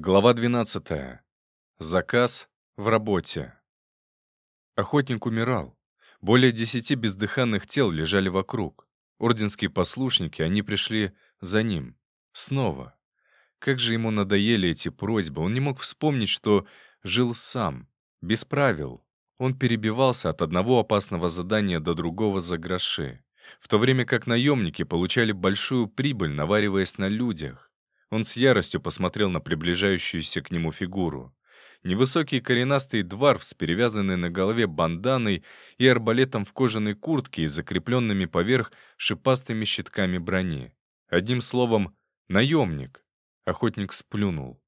Глава 12. Заказ в работе. Охотник умирал. Более десяти бездыханных тел лежали вокруг. Орденские послушники, они пришли за ним. Снова. Как же ему надоели эти просьбы. Он не мог вспомнить, что жил сам, без правил. Он перебивался от одного опасного задания до другого за гроши. В то время как наемники получали большую прибыль, навариваясь на людях. Он с яростью посмотрел на приближающуюся к нему фигуру. Невысокий коренастый дворф с перевязанной на голове банданой и арбалетом в кожаной куртке и закрепленными поверх шипастыми щитками брони. Одним словом, наемник. Охотник сплюнул.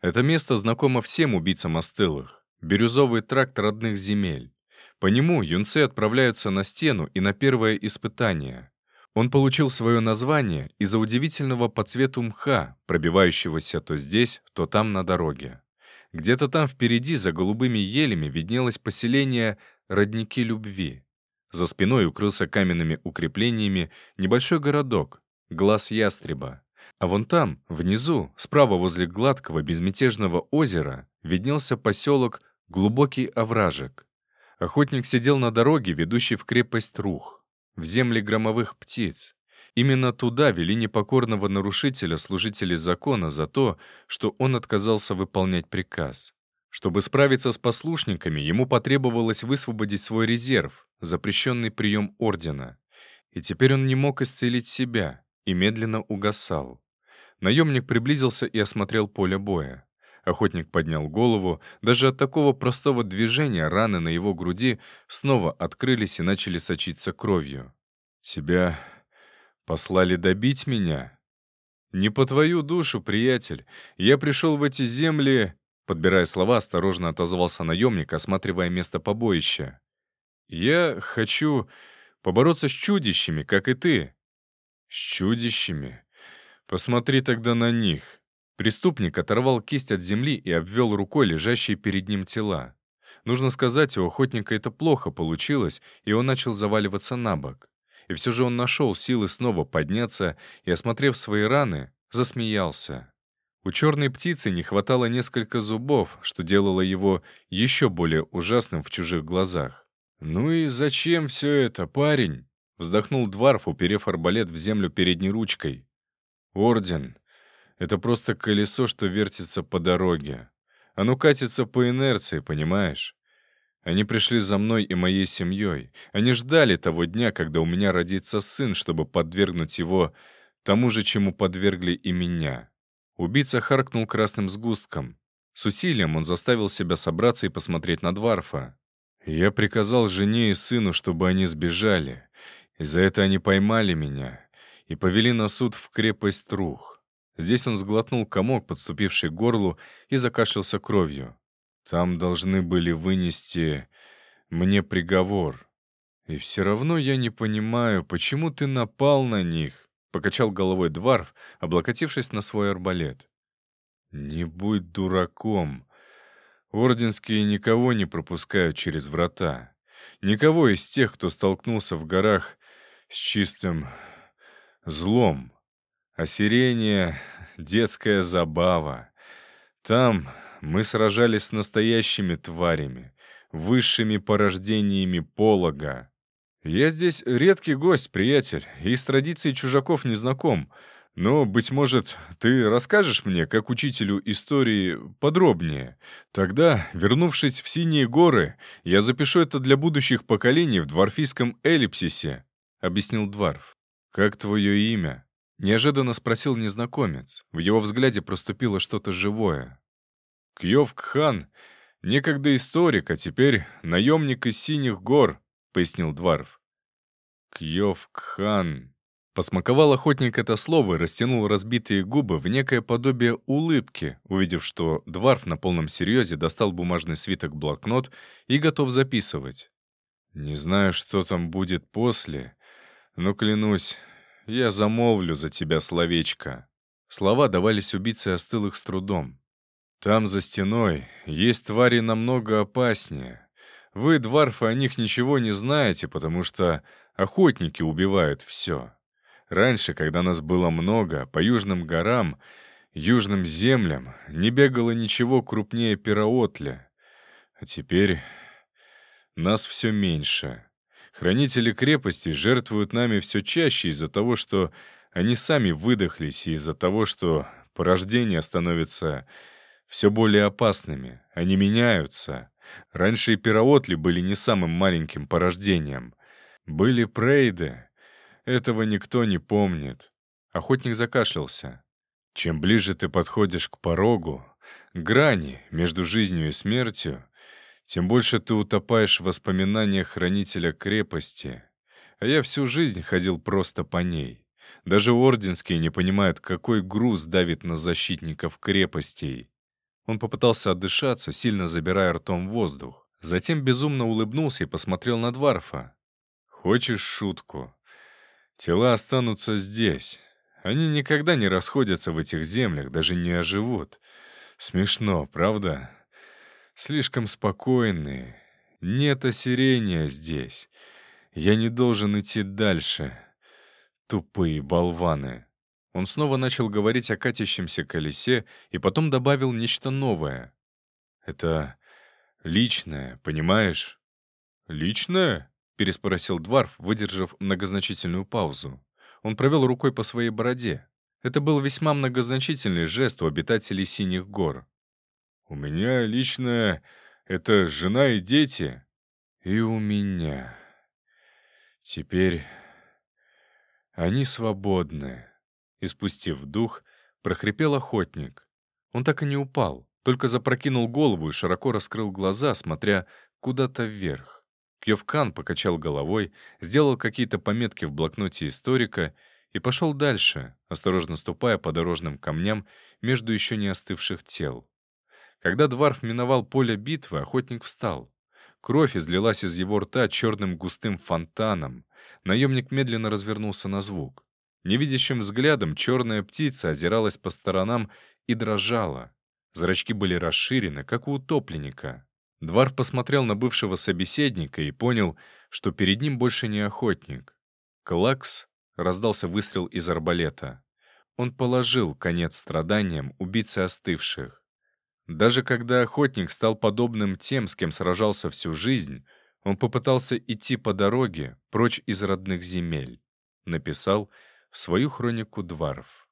Это место знакомо всем убийцам остылых. Бирюзовый тракт родных земель. По нему юнцы отправляются на стену и на первое испытание. Он получил свое название из-за удивительного по цвету мха, пробивающегося то здесь, то там на дороге. Где-то там впереди, за голубыми елями, виднелось поселение «Родники любви». За спиной укрылся каменными укреплениями небольшой городок, глаз ястреба. А вон там, внизу, справа возле гладкого безмятежного озера, виднелся поселок Глубокий овражек. Охотник сидел на дороге, ведущей в крепость Рух в земли громовых птиц. Именно туда вели непокорного нарушителя служители закона за то, что он отказался выполнять приказ. Чтобы справиться с послушниками, ему потребовалось высвободить свой резерв, запрещенный прием ордена. И теперь он не мог исцелить себя и медленно угасал. Наемник приблизился и осмотрел поле боя. Охотник поднял голову. Даже от такого простого движения раны на его груди снова открылись и начали сочиться кровью. «Тебя послали добить меня?» «Не по твою душу, приятель. Я пришел в эти земли...» Подбирая слова, осторожно отозвался наемник, осматривая место побоища. «Я хочу побороться с чудищами, как и ты». «С чудищами? Посмотри тогда на них. Преступник оторвал кисть от земли и обвел рукой лежащие перед ним тела. Нужно сказать, у охотника это плохо получилось, и он начал заваливаться на бок. И все же он нашел силы снова подняться и, осмотрев свои раны, засмеялся. У черной птицы не хватало несколько зубов, что делало его еще более ужасным в чужих глазах. «Ну и зачем все это, парень?» — вздохнул Дварф, уперев арбалет в землю передней ручкой. «Орден. Это просто колесо, что вертится по дороге. Оно катится по инерции, понимаешь? Они пришли за мной и моей семьей. Они ждали того дня, когда у меня родится сын, чтобы подвергнуть его тому же, чему подвергли и меня. Убийца харкнул красным сгустком. С усилием он заставил себя собраться и посмотреть на Дварфа. Я приказал жене и сыну, чтобы они сбежали. И за это они поймали меня и повели на суд в крепость Трух. Здесь он сглотнул комок, подступивший к горлу, и закашлялся кровью. Там должны были вынести мне приговор. И все равно я не понимаю, почему ты напал на них, — покачал головой Дварф, облокотившись на свой арбалет. Не будь дураком. Орденские никого не пропускают через врата. Никого из тех, кто столкнулся в горах с чистым злом. Осирение — детская забава. Там мы сражались с настоящими тварями, высшими порождениями полога. Я здесь редкий гость, приятель, и с традицией чужаков не знаком. Но, быть может, ты расскажешь мне, как учителю истории, подробнее. Тогда, вернувшись в Синие горы, я запишу это для будущих поколений в дворфийском эллипсисе», — объяснил Дварф. «Как твое имя?» Неожиданно спросил незнакомец. В его взгляде проступило что-то живое. «Кьёвк-хан, некогда историк, а теперь наемник из Синих гор», — пояснил Дварф. «Кьёвк-хан...» Посмаковал охотник это слово и растянул разбитые губы в некое подобие улыбки, увидев, что Дварф на полном серьезе достал бумажный свиток-блокнот и готов записывать. «Не знаю, что там будет после, но, клянусь, я замолвлю за тебя словечко». Слова давались убийце остылых с трудом. «Там, за стеной, есть твари намного опаснее. Вы, дворфы, о них ничего не знаете, потому что охотники убивают все. Раньше, когда нас было много, по южным горам южным землям не бегало ничего крупнее Пираотля. А теперь нас все меньше. Хранители крепости жертвуют нами все чаще из-за того, что они сами выдохлись, и из-за того, что порождения становятся все более опасными, они меняются. Раньше и пираотли были не самым маленьким порождением. Были прейды. Этого никто не помнит. Охотник закашлялся. Чем ближе ты подходишь к порогу, грани между жизнью и смертью, тем больше ты утопаешь в воспоминаниях хранителя крепости. А я всю жизнь ходил просто по ней. Даже орденские не понимают, какой груз давит на защитников крепостей. Он попытался отдышаться, сильно забирая ртом воздух. Затем безумно улыбнулся и посмотрел на Дварфа. «Хочешь шутку? Тела останутся здесь. Они никогда не расходятся в этих землях, даже не оживут. Смешно, правда? Слишком спокойные. Нет осирения здесь. Я не должен идти дальше. Тупые болваны». Он снова начал говорить о катящемся колесе и потом добавил нечто новое. «Это личное, понимаешь?» «Личное?» — переспросил Дварф, выдержав многозначительную паузу. Он провел рукой по своей бороде. Это был весьма многозначительный жест у обитателей Синих гор. «У меня личное — это жена и дети. И у меня. Теперь они свободны». Испустив дух, прохрипел охотник. Он так и не упал, только запрокинул голову и широко раскрыл глаза, смотря куда-то вверх. Кьевкан покачал головой, сделал какие-то пометки в блокноте историка и пошел дальше, осторожно ступая по дорожным камням между еще не остывших тел. Когда Дварф миновал поле битвы, охотник встал. Кровь излилась из его рта черным густым фонтаном. Наемник медленно развернулся на звук. Невидящим взглядом черная птица озиралась по сторонам и дрожала. Зрачки были расширены, как у утопленника. Дварф посмотрел на бывшего собеседника и понял, что перед ним больше не охотник. «Клакс!» — раздался выстрел из арбалета. Он положил конец страданиям убийцы остывших. Даже когда охотник стал подобным тем, с кем сражался всю жизнь, он попытался идти по дороге прочь из родных земель. Написал — в свою хронику Дварф.